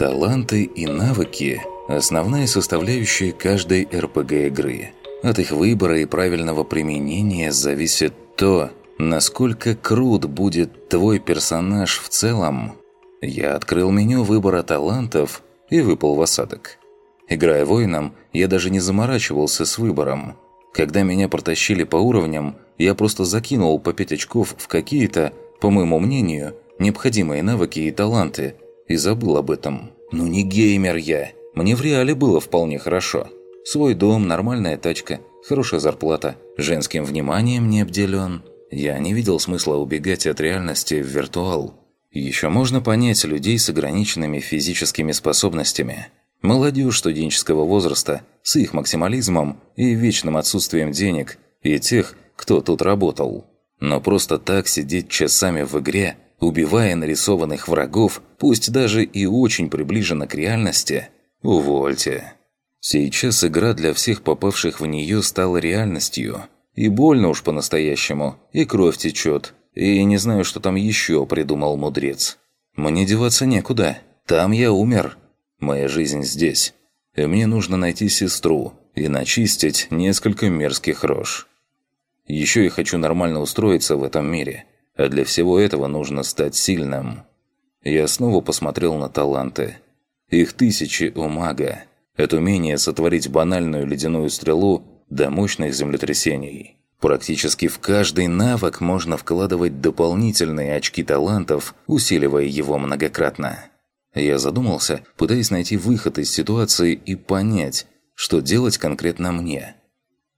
Таланты и навыки – основная составляющая каждой РПГ-игры. От их выбора и правильного применения зависит то, насколько крут будет твой персонаж в целом. Я открыл меню выбора талантов и выпал в осадок. Играя воином, я даже не заморачивался с выбором. Когда меня протащили по уровням, я просто закинул по 5 очков в какие-то, по моему мнению, необходимые навыки и таланты, и забыл об этом. Ну не геймер я. Мне в реале было вполне хорошо. Свой дом, нормальная тачка, хорошая зарплата, женским вниманием не обделен. Я не видел смысла убегать от реальности в виртуал. Еще можно понять людей с ограниченными физическими способностями. Молодежь студенческого возраста с их максимализмом и вечным отсутствием денег, и тех, кто тут работал. Но просто так сидеть часами в игре, убивая нарисованных врагов, пусть даже и очень приближенно к реальности, увольте. Сейчас игра для всех попавших в нее стала реальностью. И больно уж по-настоящему, и кровь течет, и не знаю, что там еще придумал мудрец. Мне деваться некуда, там я умер. Моя жизнь здесь. И мне нужно найти сестру и начистить несколько мерзких рож. Еще я хочу нормально устроиться в этом мире, а для всего этого нужно стать сильным. Я снова посмотрел на таланты. Их тысячи у мага. Это умение сотворить банальную ледяную стрелу до мощных землетрясений. Практически в каждый навык можно вкладывать дополнительные очки талантов, усиливая его многократно. Я задумался, пытаясь найти выход из ситуации и понять, что делать конкретно мне –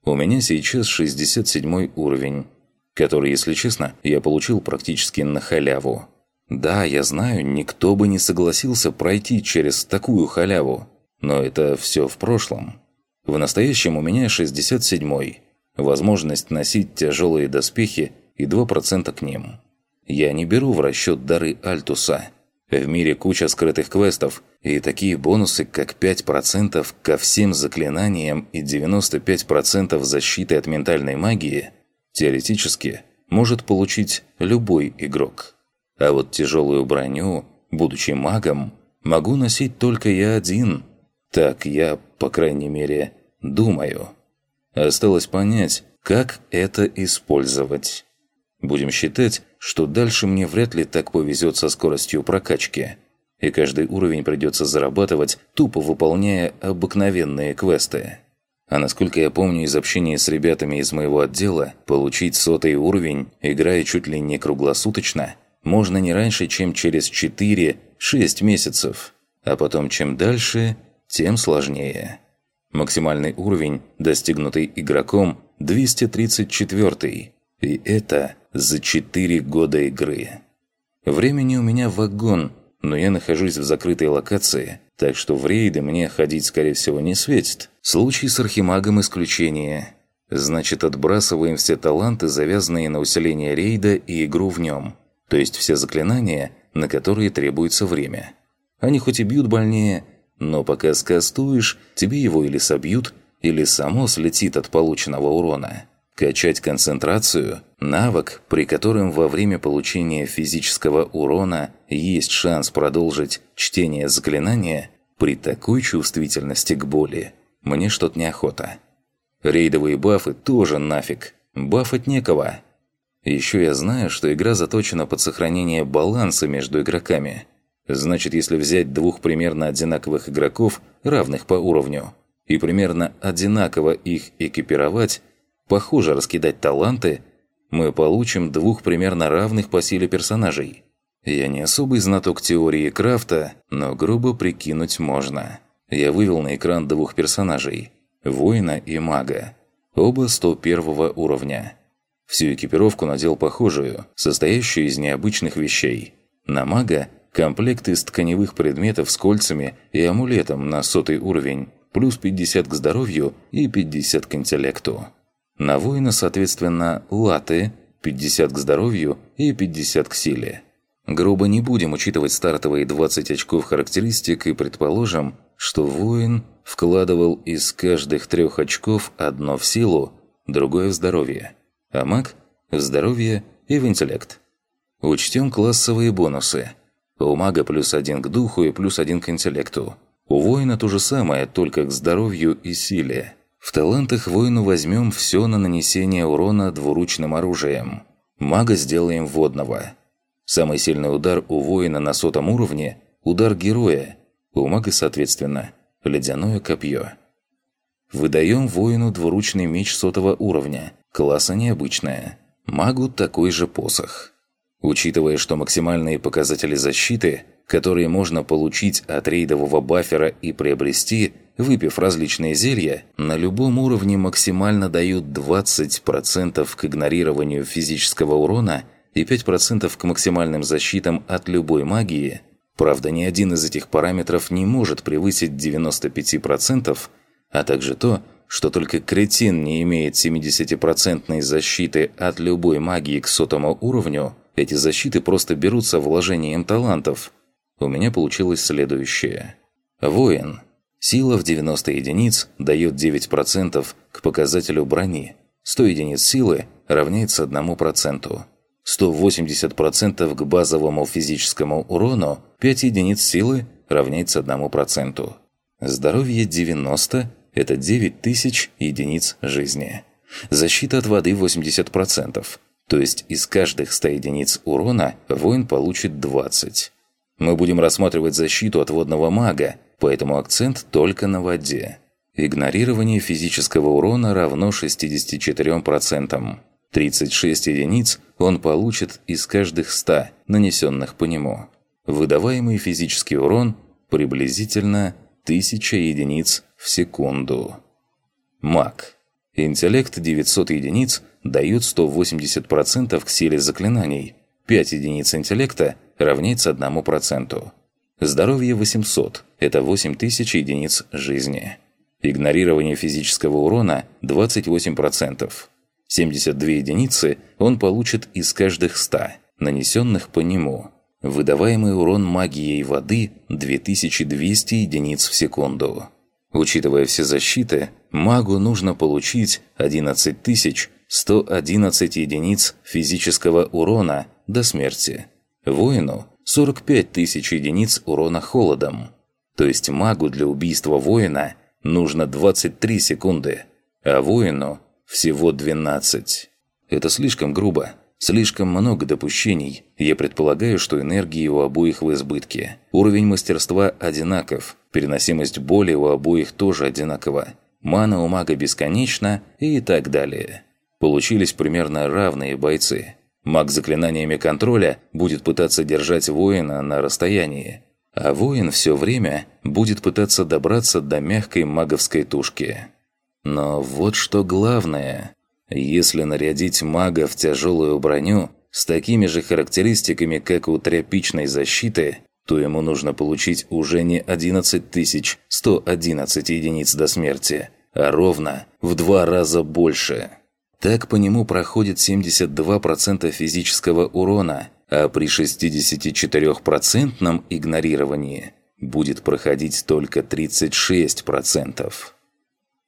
у меня сейчас 67 уровень, который, если честно, я получил практически на халяву. Да, я знаю, никто бы не согласился пройти через такую халяву, но это все в прошлом. В настоящем у меня 67 возможность носить тяжелые доспехи и 2% к ним. Я не беру в расчет дары Альтуса – в мире куча скрытых квестов, и такие бонусы, как 5% ко всем заклинаниям и 95% защиты от ментальной магии, теоретически может получить любой игрок. А вот тяжелую броню, будучи магом, могу носить только я один. Так я, по крайней мере, думаю. Осталось понять, как это использовать. Будем считать, что дальше мне вряд ли так повезет со скоростью прокачки. И каждый уровень придется зарабатывать, тупо выполняя обыкновенные квесты. А насколько я помню из общения с ребятами из моего отдела, получить сотый уровень, играя чуть ли не круглосуточно, можно не раньше, чем через 4-6 месяцев. А потом чем дальше, тем сложнее. Максимальный уровень, достигнутый игроком, 234 и это за 4 года игры. Времени у меня вагон, но я нахожусь в закрытой локации, так что в рейды мне ходить, скорее всего, не светит. Случай с Архимагом исключение. Значит, отбрасываем все таланты, завязанные на усиление рейда и игру в нем. То есть все заклинания, на которые требуется время. Они хоть и бьют больнее, но пока скастуешь, тебе его или собьют, или само слетит от полученного урона. Качать концентрацию – навык, при котором во время получения физического урона есть шанс продолжить чтение заклинания при такой чувствительности к боли. Мне что-то неохота. Рейдовые бафы тоже нафиг. Бафать некого. Еще я знаю, что игра заточена под сохранение баланса между игроками. Значит, если взять двух примерно одинаковых игроков, равных по уровню, и примерно одинаково их экипировать – похоже раскидать таланты, мы получим двух примерно равных по силе персонажей. Я не особый знаток теории крафта, но грубо прикинуть можно. Я вывел на экран двух персонажей – воина и мага. Оба 101 уровня. Всю экипировку надел похожую, состоящую из необычных вещей. На мага – комплект из тканевых предметов с кольцами и амулетом на сотый уровень, плюс 50 к здоровью и 50 к интеллекту. На воина, соответственно, латы, 50 к здоровью и 50 к силе. Грубо не будем учитывать стартовые 20 очков характеристик и предположим, что воин вкладывал из каждых трех очков одно в силу, другое в здоровье, а маг – в здоровье и в интеллект. Учтем классовые бонусы. У мага плюс один к духу и плюс один к интеллекту. У воина то же самое, только к здоровью и силе. В талантах воину возьмем все на нанесение урона двуручным оружием. Мага сделаем водного. Самый сильный удар у воина на сотом уровне – удар героя. У мага, соответственно, ледяное копье. Выдаем воину двуручный меч сотого уровня, класса необычная. Магу такой же посох. Учитывая, что максимальные показатели защиты, которые можно получить от рейдового бафера и приобрести, выпив различные зелья, на любом уровне максимально дают 20% к игнорированию физического урона и 5% к максимальным защитам от любой магии, правда ни один из этих параметров не может превысить 95%, а также то, что только кретин не имеет 70% защиты от любой магии к сотому уровню, эти защиты просто берутся вложением талантов. У меня получилось следующее. Воин. Сила в 90 единиц дает 9% к показателю брони. 100 единиц силы равняется 1%. 180% к базовому физическому урону, 5 единиц силы равняется 1%. Здоровье 90 – это 9000 единиц жизни. Защита от воды 80%, то есть из каждых 100 единиц урона воин получит 20. Мы будем рассматривать защиту от водного мага, поэтому акцент только на воде. Игнорирование физического урона равно 64%. 36 единиц он получит из каждых 100, нанесенных по нему. Выдаваемый физический урон приблизительно 1000 единиц в секунду. Маг. Интеллект 900 единиц дают 180% к силе заклинаний. 5 единиц интеллекта равняется 1%. Здоровье 800 – это 8000 единиц жизни. Игнорирование физического урона – 28%. 72 единицы он получит из каждых 100, нанесенных по нему. Выдаваемый урон магией воды – 2200 единиц в секунду. Учитывая все защиты, магу нужно получить 11111 единиц физического урона до смерти. Воину – 45 тысяч единиц урона холодом. То есть магу для убийства воина нужно 23 секунды, а воину всего 12. Это слишком грубо. Слишком много допущений. Я предполагаю, что энергии у обоих в избытке. Уровень мастерства одинаков. Переносимость боли у обоих тоже одинакова. Мана у мага бесконечна и так далее. Получились примерно равные бойцы. Маг заклинаниями контроля будет пытаться держать воина на расстоянии. А воин все время будет пытаться добраться до мягкой маговской тушки. Но вот что главное. Если нарядить мага в тяжелую броню с такими же характеристиками, как у тряпичной защиты, то ему нужно получить уже не 11111 единиц до смерти, а ровно в два раза больше. Так по нему проходит 72% физического урона, а при 64% игнорировании будет проходить только 36%.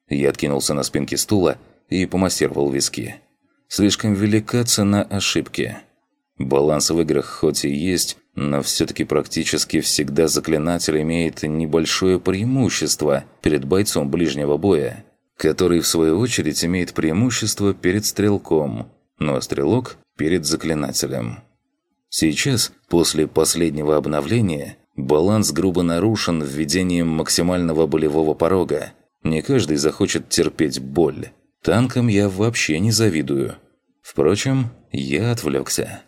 Я откинулся на спинке стула и помассировал виски. Слишком велика цена ошибки. Баланс в играх хоть и есть, но все-таки практически всегда заклинатель имеет небольшое преимущество перед бойцом ближнего боя, который в свою очередь имеет преимущество перед стрелком, ну а стрелок – перед заклинателем. Сейчас, после последнего обновления, баланс грубо нарушен введением максимального болевого порога – не каждый захочет терпеть боль. Танкам я вообще не завидую. Впрочем, я отвлекся.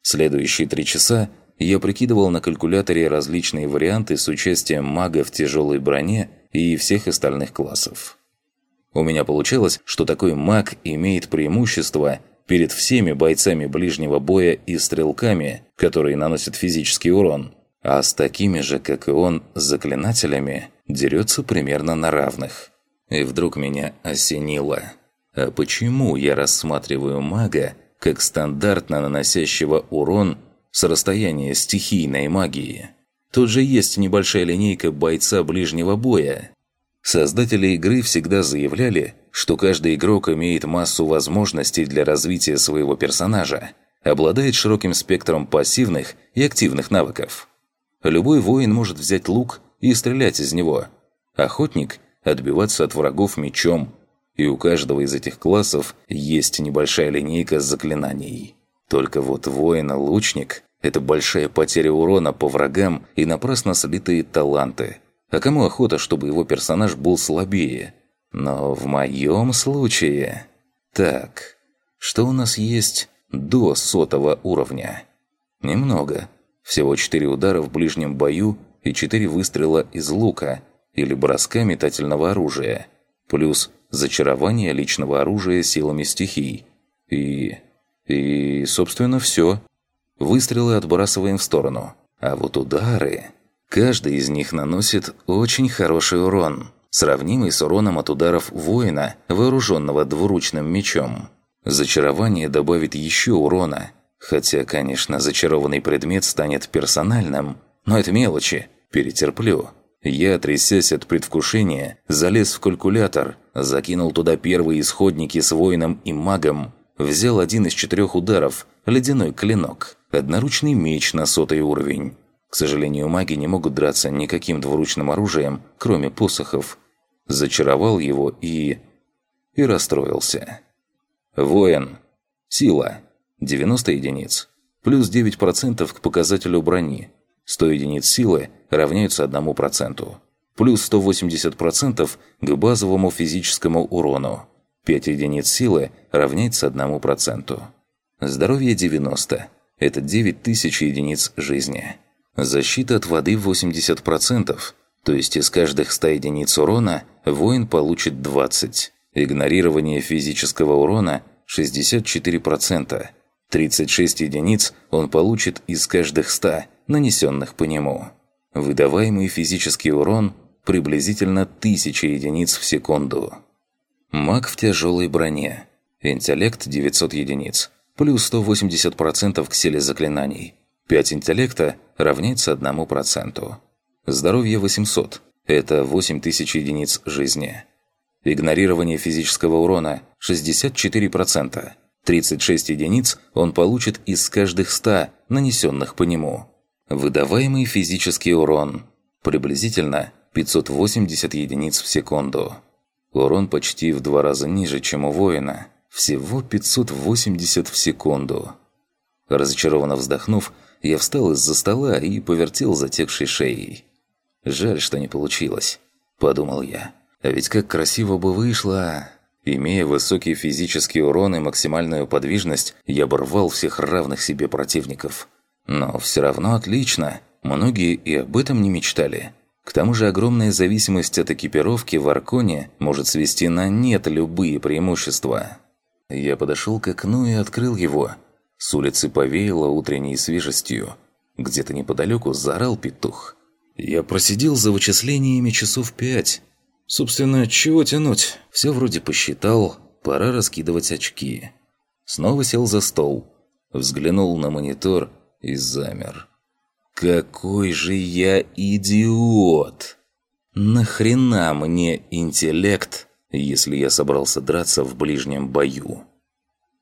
Следующие три часа я прикидывал на калькуляторе различные варианты с участием мага в тяжелой броне и всех остальных классов. У меня получалось, что такой маг имеет преимущество перед всеми бойцами ближнего боя и стрелками, которые наносят физический урон, а с такими же, как и он, заклинателями – дерется примерно на равных. И вдруг меня осенило. А почему я рассматриваю мага как стандартно наносящего урон с расстояния стихийной магии? Тут же есть небольшая линейка бойца ближнего боя. Создатели игры всегда заявляли, что каждый игрок имеет массу возможностей для развития своего персонажа, обладает широким спектром пассивных и активных навыков. Любой воин может взять лук и стрелять из него. Охотник – отбиваться от врагов мечом. И у каждого из этих классов есть небольшая линейка заклинаний. Только вот воин-лучник – это большая потеря урона по врагам и напрасно слитые таланты. А кому охота, чтобы его персонаж был слабее? Но в моем случае... Так, что у нас есть до сотого уровня? Немного. Всего 4 удара в ближнем бою и 4 выстрела из лука или броска метательного оружия, плюс зачарование личного оружия силами стихий. И... и, собственно, все. Выстрелы отбрасываем в сторону. А вот удары... Каждый из них наносит очень хороший урон, сравнимый с уроном от ударов воина, вооруженного двуручным мечом. Зачарование добавит еще урона, Хотя, конечно, зачарованный предмет станет персональным, но это мелочи, перетерплю. Я, трясясь от предвкушения, залез в калькулятор, закинул туда первые исходники с воином и магом, взял один из четырех ударов, ледяной клинок, одноручный меч на сотый уровень. К сожалению, маги не могут драться никаким двуручным оружием, кроме посохов. Зачаровал его и... и расстроился. Воин. Сила. 90 единиц. Плюс 9% к показателю брони. 100 единиц силы равняются 1%. Плюс 180% к базовому физическому урону. 5 единиц силы равняется 1%. Здоровье 90. Это 9000 единиц жизни. Защита от воды 80%. То есть из каждых 100 единиц урона воин получит 20. Игнорирование физического урона 64%. 36 единиц он получит из каждых 100, нанесенных по нему. Выдаваемый физический урон приблизительно 1000 единиц в секунду. Маг в тяжелой броне. Интеллект 900 единиц. Плюс 180% к силе заклинаний. 5 интеллекта равняется 1%. Здоровье 800. Это 8000 единиц жизни. Игнорирование физического урона 64%. 36 единиц он получит из каждых 100, нанесенных по нему. Выдаваемый физический урон – приблизительно 580 единиц в секунду. Урон почти в два раза ниже, чем у воина. Всего 580 в секунду. Разочарованно вздохнув, я встал из-за стола и повертел затекшей шеей. «Жаль, что не получилось», – подумал я. «А ведь как красиво бы вышло...» Имея высокий физический урон и максимальную подвижность, я бы всех равных себе противников. Но все равно отлично. Многие и об этом не мечтали. К тому же огромная зависимость от экипировки в Арконе может свести на нет любые преимущества. Я подошел к окну и открыл его. С улицы повеяло утренней свежестью. Где-то неподалеку заорал петух. Я просидел за вычислениями часов пять, Собственно, чего тянуть? Все вроде посчитал, пора раскидывать очки. Снова сел за стол, взглянул на монитор и замер. Какой же я идиот! Нахрена мне интеллект, если я собрался драться в ближнем бою?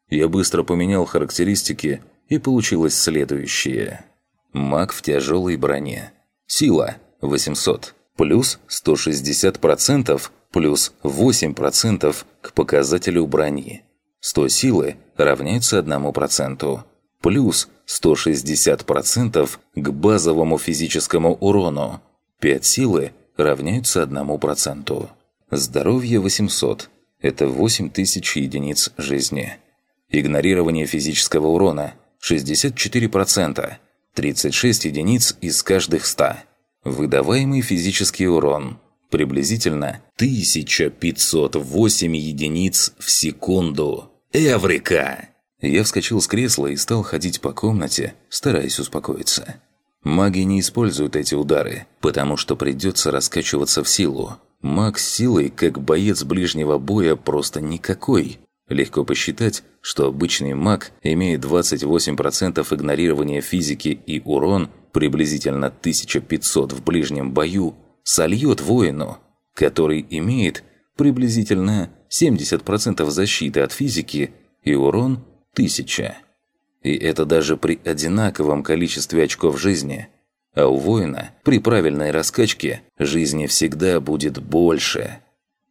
Я быстро поменял характеристики, и получилось следующее. Маг в тяжелой броне. Сила – 800 плюс 160% плюс 8% к показателю брони. 100 силы равняется 1%, плюс 160% к базовому физическому урону. 5 силы равняются 1%. Здоровье 800 – это 8000 единиц жизни. Игнорирование физического урона – 64%, 36 единиц из каждых 100. Выдаваемый физический урон – приблизительно 1508 единиц в секунду. Эврика! Я вскочил с кресла и стал ходить по комнате, стараясь успокоиться. Маги не используют эти удары, потому что придется раскачиваться в силу. Маг с силой, как боец ближнего боя, просто никакой. Легко посчитать, что обычный маг имеет 28% игнорирования физики и урон – приблизительно 1500 в ближнем бою, сольет воину, который имеет приблизительно 70% защиты от физики и урон 1000. И это даже при одинаковом количестве очков жизни. а у воина при правильной раскачке жизни всегда будет больше.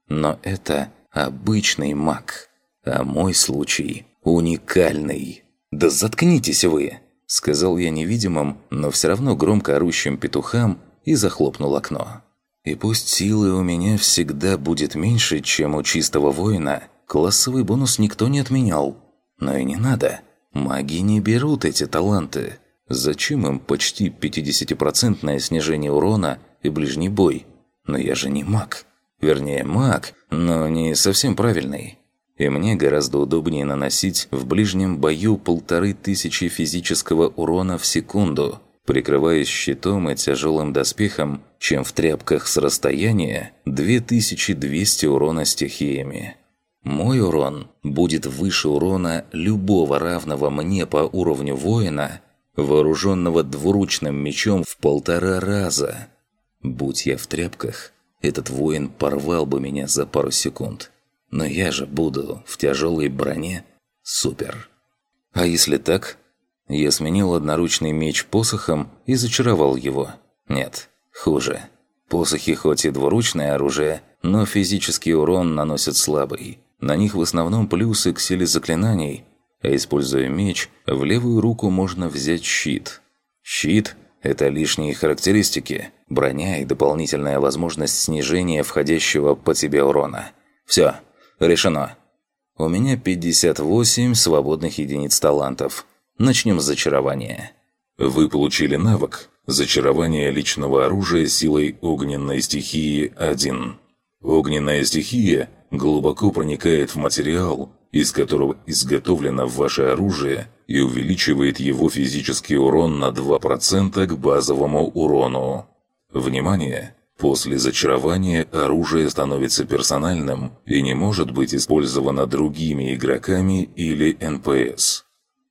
Но это обычный маг, а мой случай уникальный. «Да заткнитесь вы!» – сказал я невидимым, но все равно громко орущим петухам и захлопнул окно. И пусть силы у меня всегда будет меньше, чем у чистого воина, классовый бонус никто не отменял. Но и не надо. Маги не берут эти таланты. Зачем им почти 50% снижение урона и ближний бой? Но я же не маг. Вернее, маг, но не совсем правильный и мне гораздо удобнее наносить в ближнем бою полторы тысячи физического урона в секунду, прикрываясь щитом и тяжелым доспехом, чем в тряпках с расстояния 2200 урона стихиями. Мой урон будет выше урона любого равного мне по уровню воина, вооруженного двуручным мечом в полтора раза. Будь я в тряпках, этот воин порвал бы меня за пару секунд. Но я же буду в тяжелой броне. Супер. А если так? Я сменил одноручный меч посохом и зачаровал его. Нет, хуже. Посохи хоть и двуручное оружие, но физический урон наносят слабый. На них в основном плюсы к силе заклинаний, а используя меч, в левую руку можно взять щит. Щит – это лишние характеристики, броня и дополнительная возможность снижения входящего по тебе урона. Все, Решено. У меня 58 свободных единиц талантов. Начнем с зачарования. Вы получили навык «Зачарование личного оружия силой огненной стихии 1». Огненная стихия глубоко проникает в материал, из которого изготовлено ваше оружие, и увеличивает его физический урон на 2% к базовому урону. Внимание! После зачарования оружие становится персональным и не может быть использовано другими игроками или НПС.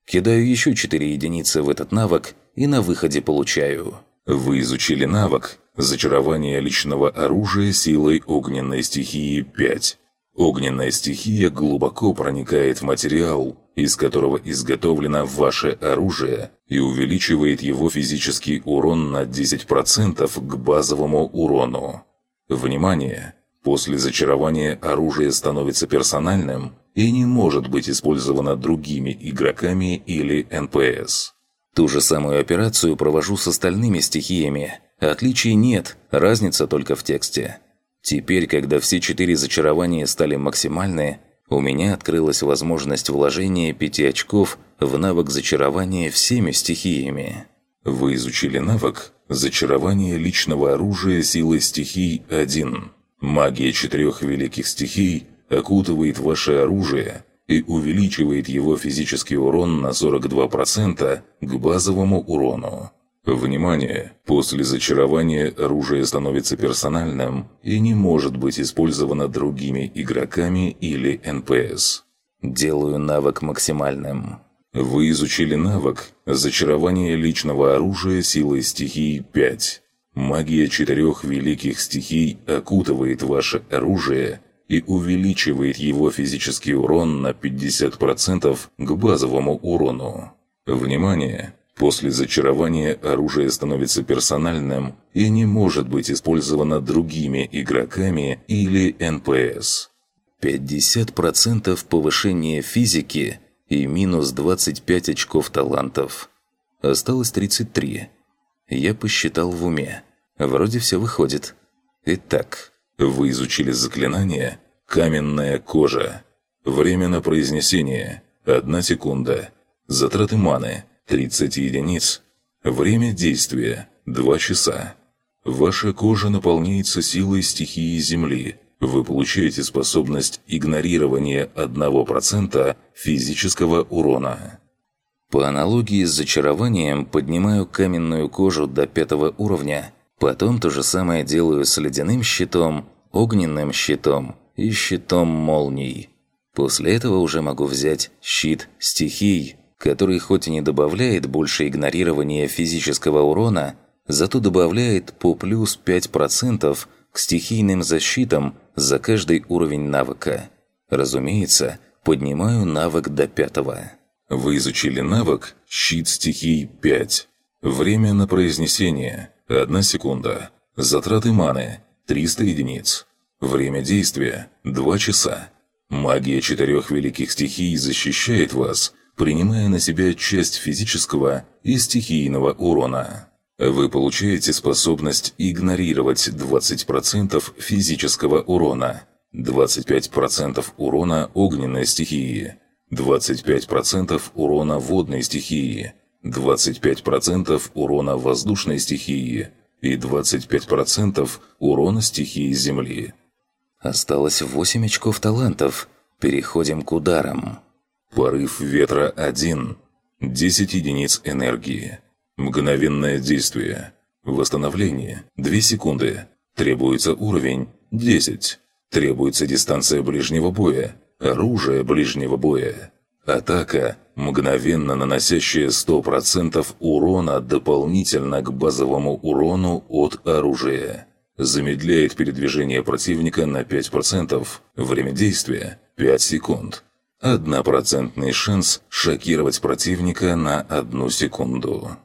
Кидаю еще 4 единицы в этот навык и на выходе получаю. Вы изучили навык «Зачарование личного оружия силой огненной стихии 5». Огненная стихия глубоко проникает в материал, из которого изготовлено ваше оружие, и увеличивает его физический урон на 10% к базовому урону. Внимание! После зачарования оружие становится персональным и не может быть использовано другими игроками или НПС. Ту же самую операцию провожу с остальными стихиями. Отличий нет, разница только в тексте. Теперь, когда все четыре зачарования стали максимальны, у меня открылась возможность вложения пяти очков в навык зачарования всеми стихиями. Вы изучили навык «Зачарование личного оружия силой стихий 1». Магия четырех великих стихий окутывает ваше оружие и увеличивает его физический урон на 42% к базовому урону. Внимание! После зачарования оружие становится персональным и не может быть использовано другими игроками или НПС. Делаю навык максимальным. Вы изучили навык «Зачарование личного оружия силой стихии 5». Магия четырех великих стихий окутывает ваше оружие и увеличивает его физический урон на 50% к базовому урону. Внимание! После зачарования оружие становится персональным и не может быть использовано другими игроками или НПС. 50% повышения физики и минус 25 очков талантов. Осталось 33. Я посчитал в уме. Вроде все выходит. Итак. Вы изучили заклинание «Каменная кожа». Время на произнесение – 1 секунда. Затраты маны – 30 единиц. Время действия – 2 часа. Ваша кожа наполняется силой стихии Земли. Вы получаете способность игнорирования 1% физического урона. По аналогии с зачарованием поднимаю каменную кожу до пятого уровня. Потом то же самое делаю с ледяным щитом, огненным щитом и щитом молний. После этого уже могу взять щит стихий, который хоть и не добавляет больше игнорирования физического урона, зато добавляет по плюс 5% к стихийным защитам за каждый уровень навыка. Разумеется, поднимаю навык до пятого. Вы изучили навык «Щит стихий 5». Время на произнесение – 1 секунда. Затраты маны – 300 единиц. Время действия – 2 часа. Магия четырех великих стихий защищает вас, принимая на себя часть физического и стихийного урона. Вы получаете способность игнорировать 20% физического урона, 25% урона огненной стихии, 25% урона водной стихии, 25% урона воздушной стихии и 25% урона стихии Земли. Осталось 8 очков талантов. Переходим к ударам. Порыв ветра 1. 10 единиц энергии. Мгновенное действие. Восстановление 2 секунды. Требуется уровень 10. Требуется дистанция ближнего боя. Оружие ближнего боя. Атака, мгновенно наносящая 100% урона дополнительно к базовому урону от оружия. Замедляет передвижение противника на 5%. Время действия – 5 секунд. Однопроцентный шанс шокировать противника на одну секунду.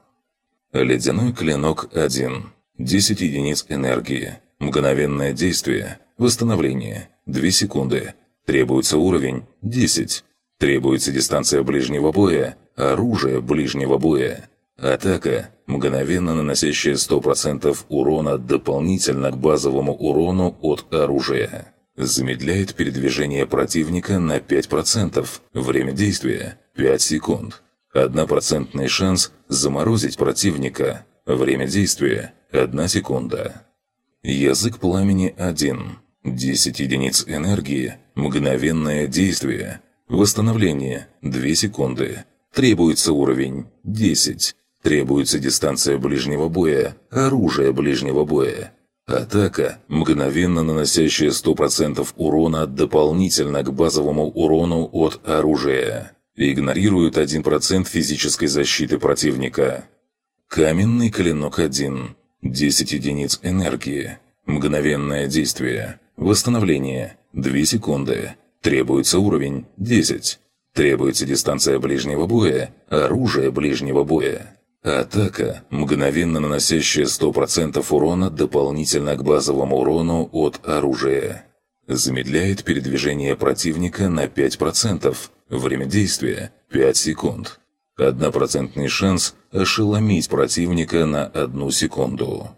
Ледяной клинок 1. 10 единиц энергии. Мгновенное действие. Восстановление. 2 секунды. Требуется уровень 10. Требуется дистанция ближнего боя, оружие ближнего боя. Атака, мгновенно наносящая 100% урона дополнительно к базовому урону от оружия. Замедляет передвижение противника на 5%. Время действия – 5 секунд. Однопроцентный шанс заморозить противника. Время действия – 1 секунда. Язык пламени 1. 10 единиц энергии. Мгновенное действие – Восстановление – 2 секунды. Требуется уровень – 10. Требуется дистанция ближнего боя, оружие ближнего боя. Атака, мгновенно наносящая 100% урона дополнительно к базовому урону от оружия. Игнорирует 1% физической защиты противника. Каменный клинок 1. 10 единиц энергии. Мгновенное действие. Восстановление. 2 секунды. Требуется уровень 10. Требуется дистанция ближнего боя, оружие ближнего боя. Атака, мгновенно наносящая 100% урона дополнительно к базовому урону от оружия. Замедляет передвижение противника на 5%. Время действия – 5 секунд. Однопроцентный шанс ошеломить противника на одну секунду.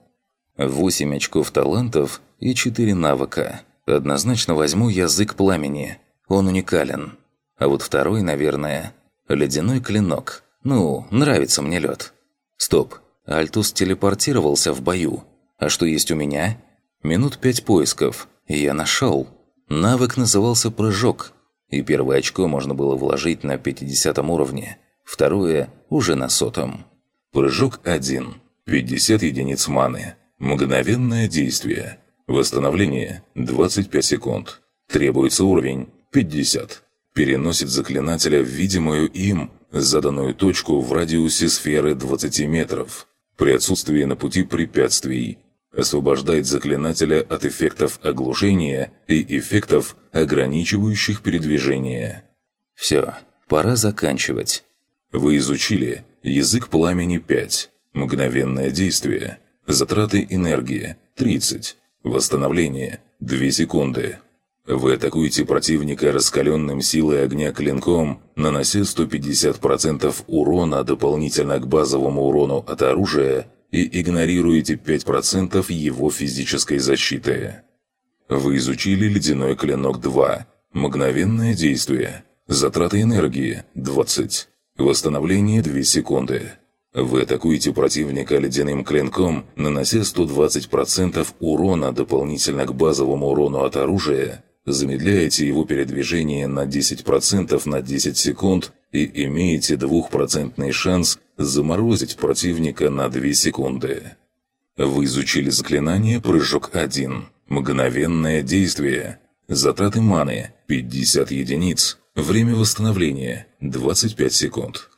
8 очков талантов и 4 навыка. Однозначно возьму язык пламени. Он уникален. А вот второй, наверное, ледяной клинок. Ну, нравится мне лед. Стоп. Альтус телепортировался в бою. А что есть у меня? Минут пять поисков. И я нашел. Навык назывался «Прыжок». И первое очко можно было вложить на 50 уровне. Второе – уже на сотом. Прыжок 1. 50 единиц маны. Мгновенное действие. Восстановление – 25 секунд. Требуется уровень – 50. Переносит заклинателя в видимую им заданную точку в радиусе сферы 20 метров. При отсутствии на пути препятствий. Освобождает заклинателя от эффектов оглушения и эффектов, ограничивающих передвижение. Все, пора заканчивать. Вы изучили язык пламени 5. Мгновенное действие. Затраты энергии – 30. Восстановление – 2 секунды. Вы атакуете противника раскаленным силой огня клинком, нанося 150% урона дополнительно к базовому урону от оружия и игнорируете 5% его физической защиты. Вы изучили ледяной клинок 2. Мгновенное действие. Затраты энергии – 20. Восстановление – 2 секунды. Вы атакуете противника ледяным клинком, нанося 120% урона дополнительно к базовому урону от оружия, замедляете его передвижение на 10% на 10 секунд и имеете двухпроцентный шанс заморозить противника на 2 секунды. Вы изучили заклинание «Прыжок 1». Мгновенное действие. Затраты маны – 50 единиц. Время восстановления – 25 секунд.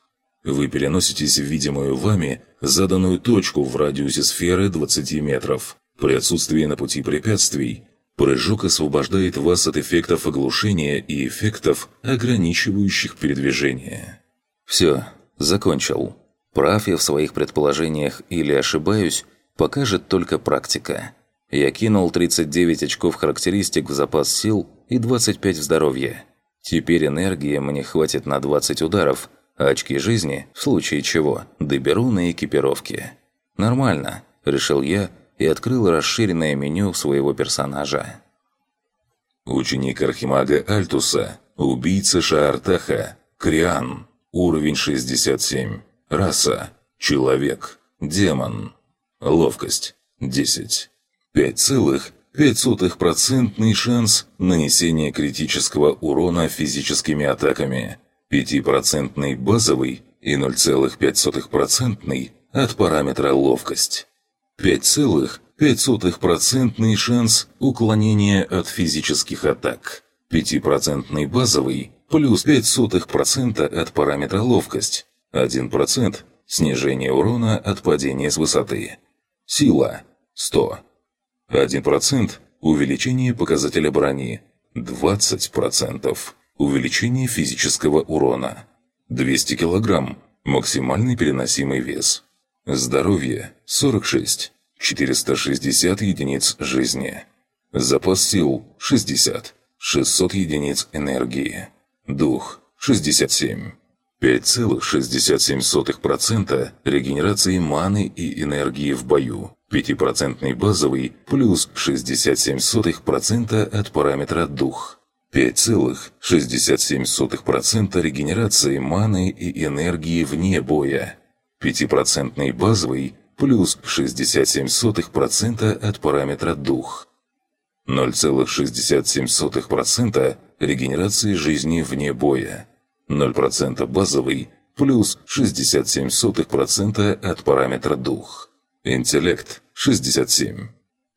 Вы переноситесь в видимую вами заданную точку в радиусе сферы 20 метров. При отсутствии на пути препятствий, прыжок освобождает вас от эффектов оглушения и эффектов, ограничивающих передвижение. Все, закончил. Прав я в своих предположениях или ошибаюсь, покажет только практика. Я кинул 39 очков характеристик в запас сил и 25 в здоровье. Теперь энергии мне хватит на 20 ударов, а очки жизни, в случае чего, доберу на экипировке. Нормально, решил я и открыл расширенное меню своего персонажа. Ученик Архимага Альтуса, убийца Шаартаха, Криан, уровень 67, раса, человек, демон, ловкость, 10. 5,5% шанс нанесения критического урона физическими атаками, 5% базовый и 0,5% от параметра ловкость. 5,5% шанс уклонения от физических атак, 5% базовый плюс 0,05% от параметра ловкость, 1% снижение урона от падения с высоты. Сила – 100. 1% увеличение показателя брони, 20% увеличение физического урона, 200 кг максимальный переносимый вес. Здоровье – 46, 460 единиц жизни. Запас сил – 60, 600 единиц энергии. Дух – 67. 5,67% регенерации маны и энергии в бою. 5% базовый плюс 67% от параметра дух. 5,67% регенерации маны и энергии вне боя. 5% базовый плюс 67% от параметра дух. 0,67% регенерации жизни вне боя. 0% базовый плюс 67% от параметра дух. Интеллект 67.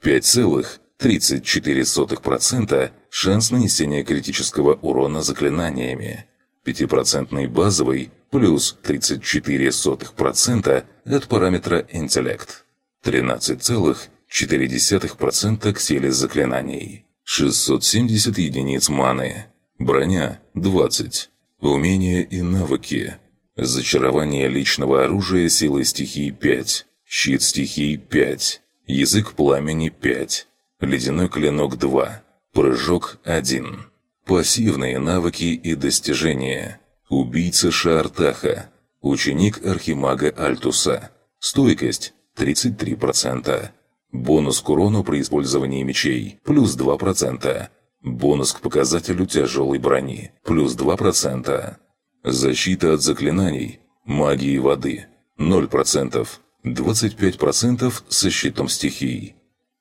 5,34% шанс нанесения критического урона заклинаниями. 5% базовый плюс 34% от параметра интеллект. 13,4% к силе заклинаний. 670 единиц маны. Броня 20. Умения и навыки. Зачарование личного оружия силой стихии 5. Щит стихии 5. Язык пламени 5. Ледяной клинок 2. Прыжок 1. Пассивные навыки и достижения. Убийца Шаартаха. Ученик Архимага Альтуса. Стойкость 33%. Бонус к урону при использовании мечей плюс 2%. Бонус к показателю тяжелой брони – плюс 2%. Защита от заклинаний, магии воды – 0%. 25% со щитом стихий.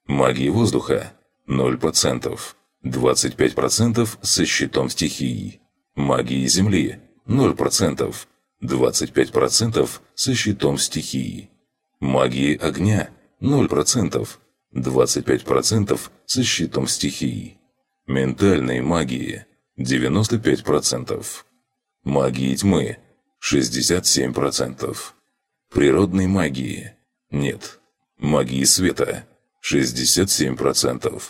Магии воздуха – 0%. 25% со щитом стихий. Магии земли – 0%. 25% со щитом стихий. Магии огня – 0%. 25% со щитом стихий. Ментальной магии – 95%. Магии тьмы – 67%. Природной магии – нет. Магии света – 67%.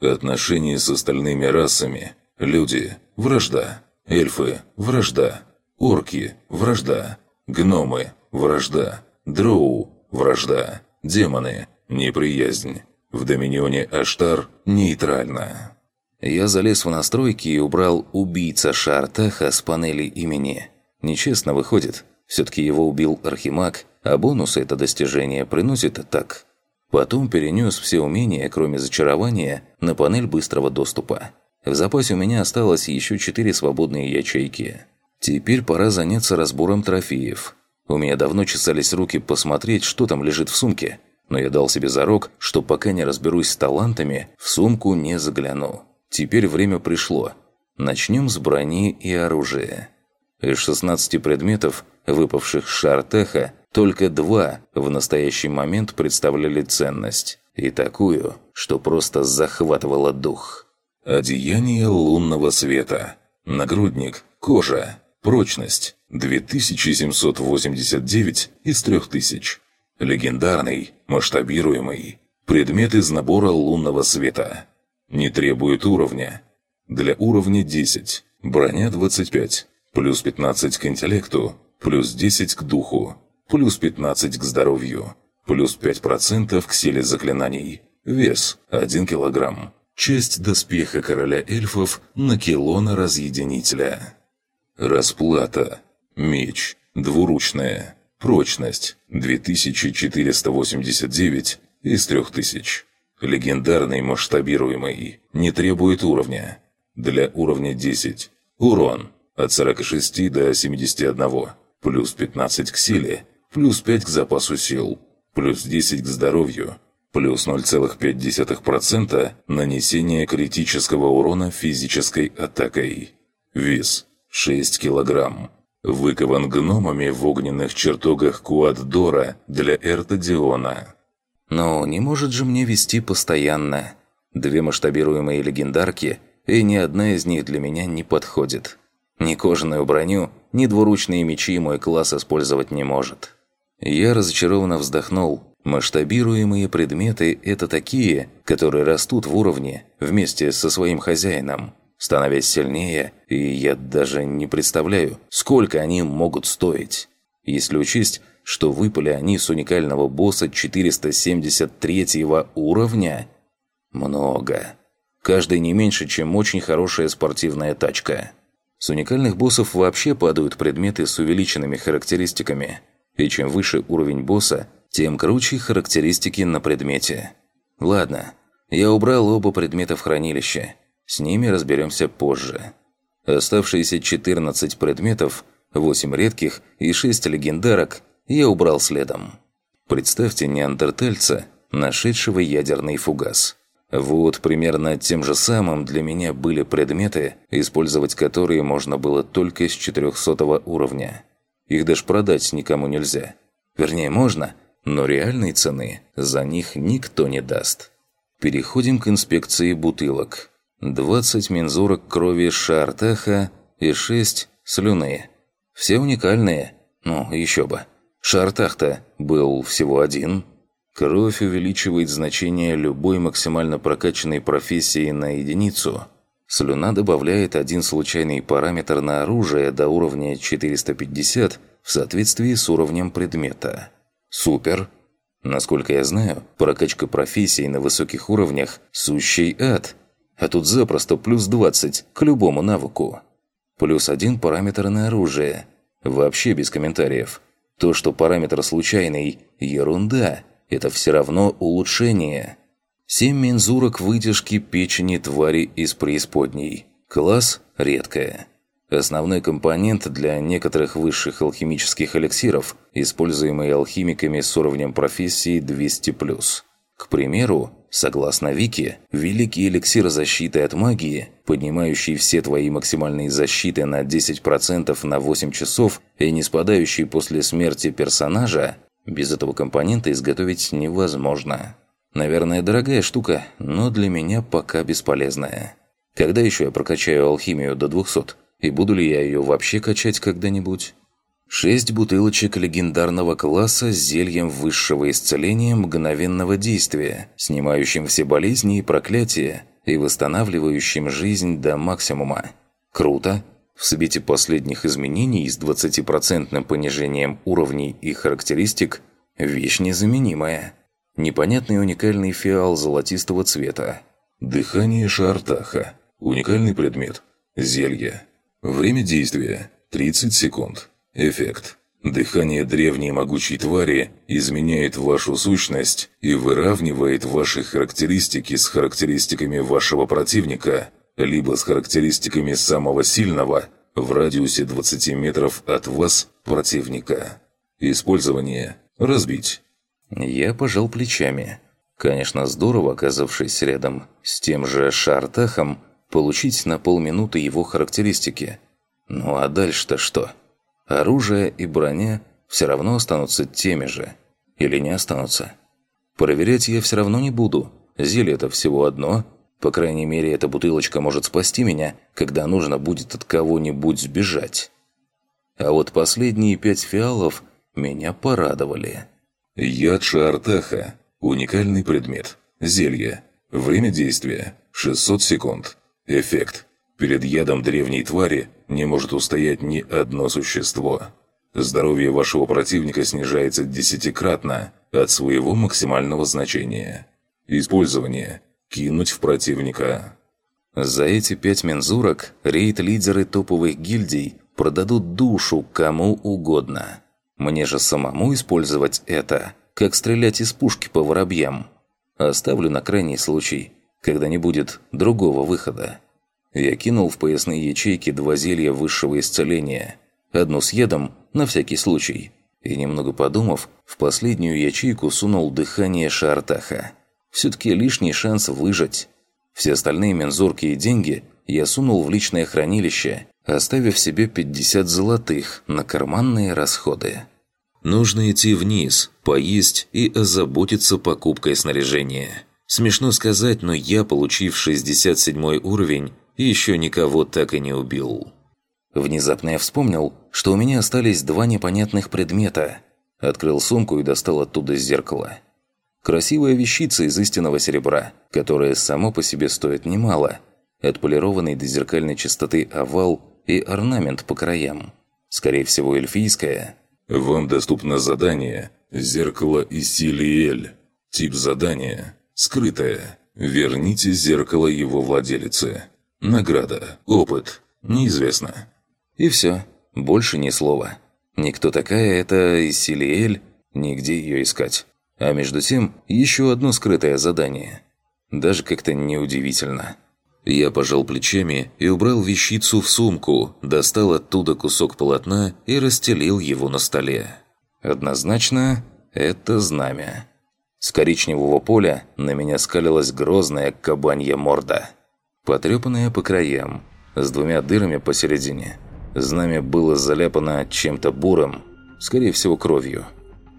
Отношения с остальными расами – люди – вражда, эльфы – вражда, орки – вражда, гномы – вражда, дроу – вражда, демоны – неприязнь. В доминионе Аштар – нейтрально. Я залез в настройки и убрал «убийца Шартаха» с панели имени. Нечестно выходит. Все-таки его убил Архимаг, а бонусы это достижение приносит так. Потом перенес все умения, кроме зачарования, на панель быстрого доступа. В запасе у меня осталось еще четыре свободные ячейки. Теперь пора заняться разбором трофеев. У меня давно чесались руки посмотреть, что там лежит в сумке, но я дал себе зарок, что пока не разберусь с талантами, в сумку не загляну. Теперь время пришло. Начнем с брони и оружия. Из 16 предметов, выпавших с Шартеха, только два в настоящий момент представляли ценность. И такую, что просто захватывало дух. Одеяние лунного света. Нагрудник. Кожа. Прочность. 2789 из 3000. Легендарный. Масштабируемый. Предмет из набора лунного света. Не требует уровня. Для уровня 10. Броня 25. Плюс 15 к интеллекту. Плюс 10 к духу. плюс 15 к здоровью, плюс 5% к силе заклинаний. Вес – 1 килограмм. Часть доспеха короля эльфов на килона разъединителя. Расплата. Меч. Двуручная. Прочность. 2489 из 3000. Легендарный масштабируемый. Не требует уровня. Для уровня 10. Урон. От 46 до 71. Плюс 15 к силе. Плюс 5 к запасу сил. Плюс 10 к здоровью плюс 0,5% нанесения критического урона физической атакой. Вес – 6 кг. Выкован гномами в огненных чертогах Куаддора для Эртодиона. Но не может же мне вести постоянно. Две масштабируемые легендарки, и ни одна из них для меня не подходит. Ни кожаную броню, ни двуручные мечи мой класс использовать не может. Я разочарованно вздохнул, Масштабируемые предметы – это такие, которые растут в уровне вместе со своим хозяином, становясь сильнее, и я даже не представляю, сколько они могут стоить. Если учесть, что выпали они с уникального босса 473 уровня – много. Каждый не меньше, чем очень хорошая спортивная тачка. С уникальных боссов вообще падают предметы с увеличенными характеристиками, и чем выше уровень босса – тем круче характеристики на предмете. Ладно, я убрал оба предмета в хранилище. С ними разберемся позже. Оставшиеся 14 предметов, 8 редких и 6 легендарок, я убрал следом. Представьте неандертальца, нашедшего ядерный фугас. Вот примерно тем же самым для меня были предметы, использовать которые можно было только с 400 уровня. Их даже продать никому нельзя. Вернее, можно, но реальной цены за них никто не даст. Переходим к инспекции бутылок. 20 мензурок крови Шартаха и 6 слюны. Все уникальные. Ну, еще бы. Шартах-то был всего один. Кровь увеличивает значение любой максимально прокачанной профессии на единицу. Слюна добавляет один случайный параметр на оружие до уровня 450 в соответствии с уровнем предмета. Супер. Насколько я знаю, прокачка профессий на высоких уровнях – сущий ад. А тут запросто плюс 20 к любому навыку. Плюс один параметр на оружие. Вообще без комментариев. То, что параметр случайный – ерунда. Это все равно улучшение. Семь мензурок вытяжки печени твари из преисподней. Класс – редкая. Основной компонент для некоторых высших алхимических эликсиров, используемый алхимиками с уровнем профессии 200+. К примеру, согласно Вики, великий эликсир защиты от магии, поднимающий все твои максимальные защиты на 10% на 8 часов и не спадающий после смерти персонажа, без этого компонента изготовить невозможно. Наверное, дорогая штука, но для меня пока бесполезная. Когда еще я прокачаю алхимию до 200? И буду ли я ее вообще качать когда-нибудь? Шесть бутылочек легендарного класса с зельем высшего исцеления мгновенного действия, снимающим все болезни и проклятия и восстанавливающим жизнь до максимума. Круто! В свете последних изменений с 20% понижением уровней и характеристик – вещь незаменимая. Непонятный уникальный фиал золотистого цвета. Дыхание Шартаха. Уникальный предмет. Зелье. Время действия – 30 секунд. Эффект. Дыхание древней могучей твари изменяет вашу сущность и выравнивает ваши характеристики с характеристиками вашего противника, либо с характеристиками самого сильного в радиусе 20 метров от вас противника. Использование. Разбить. Я пожал плечами. Конечно, здорово, оказавшись рядом с тем же Шартахом, получить на полминуты его характеристики. Ну а дальше-то что? Оружие и броня все равно останутся теми же. Или не останутся. Проверять я все равно не буду. Зелье-то всего одно. По крайней мере, эта бутылочка может спасти меня, когда нужно будет от кого-нибудь сбежать. А вот последние пять фиалов меня порадовали. Яд Шартаха. Уникальный предмет. Зелье. Время действия. 600 секунд. Эффект. Перед ядом древней твари не может устоять ни одно существо. Здоровье вашего противника снижается десятикратно от своего максимального значения. Использование. Кинуть в противника. За эти пять мензурок рейд-лидеры топовых гильдий продадут душу кому угодно. Мне же самому использовать это, как стрелять из пушки по воробьям. Оставлю на крайний случай, когда не будет другого выхода. Я кинул в поясные ячейки два зелья высшего исцеления. Одну с едом, на всякий случай. И немного подумав, в последнюю ячейку сунул дыхание Шартаха. Все-таки лишний шанс выжить. Все остальные мензурки и деньги я сунул в личное хранилище, оставив себе 50 золотых на карманные расходы. Нужно идти вниз, поесть и озаботиться покупкой снаряжения. Смешно сказать, но я, получив 67 уровень, еще никого так и не убил. Внезапно я вспомнил, что у меня остались два непонятных предмета. Открыл сумку и достал оттуда зеркало. Красивая вещица из истинного серебра, которая само по себе стоит немало. Отполированный до зеркальной чистоты овал и орнамент по краям. Скорее всего, эльфийская. Вам доступно задание «Зеркало Исилиэль». Тип задания «Скрытое». Верните зеркало его владелице. Награда. Опыт. Неизвестно. И все. Больше ни слова. Никто такая это Исилиэль, нигде ее искать. А между тем, еще одно скрытое задание. Даже как-то неудивительно. Я пожал плечами и убрал вещицу в сумку, достал оттуда кусок полотна и расстелил его на столе. Однозначно, это знамя. С коричневого поля на меня скалилась грозная кабанья морда. Потрепанная по краям, с двумя дырами посередине. Знамя было заляпано чем-то бурым, скорее всего кровью.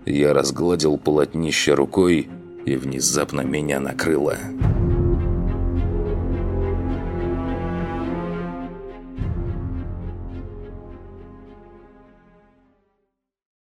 Я разгладил полотнище рукой, и внезапно меня накрыло.